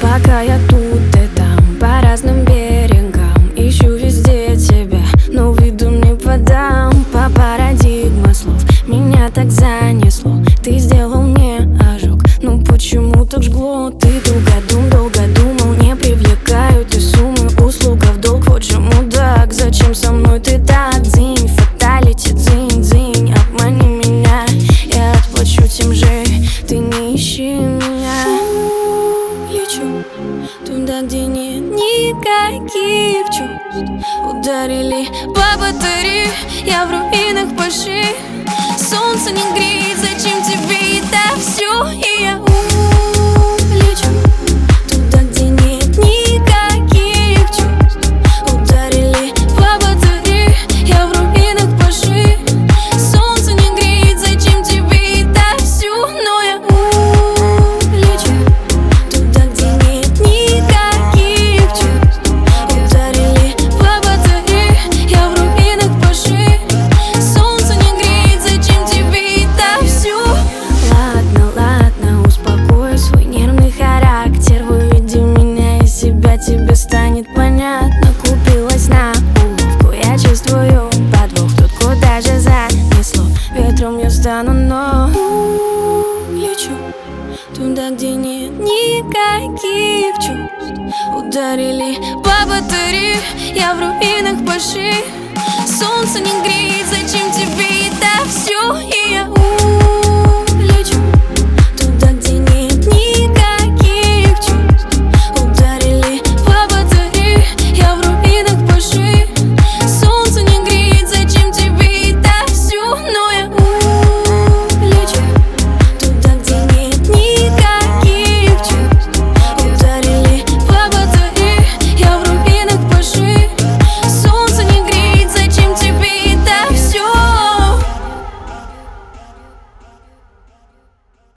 Пока я тут и там, по разным берегам Ищу везде тебя, но виду не подам По парадигма слов меня так занесло Ты сделал мне ожог, ну почему так жгло? Ты долго дум, долго нет никаких чувств. Ударили по батарее, я в руинах пошли Солнце не греет, зачем никаких чувств Ударили по батарее, я в руинах пошли Солнце не греет, зачем тебе это все? И я у